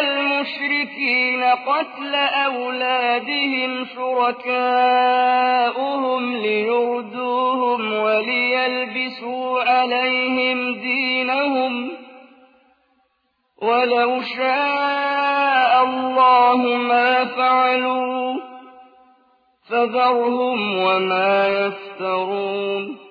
الْمُشْرِكِينَ قَتْلَ أَوْلَادِهِمْ شُرَكَاؤُهُمْ لِيُرْدُوهُمْ وَلِيَلْبِسُوا عَلَيْهِمْ دِينَهُمْ ۖ. وَلَوْ شَاءَ اللَّهُ مَا فَعَلُوهُ ۖ فَذَرْهُمْ وَمَا يَفْتَرُونَ.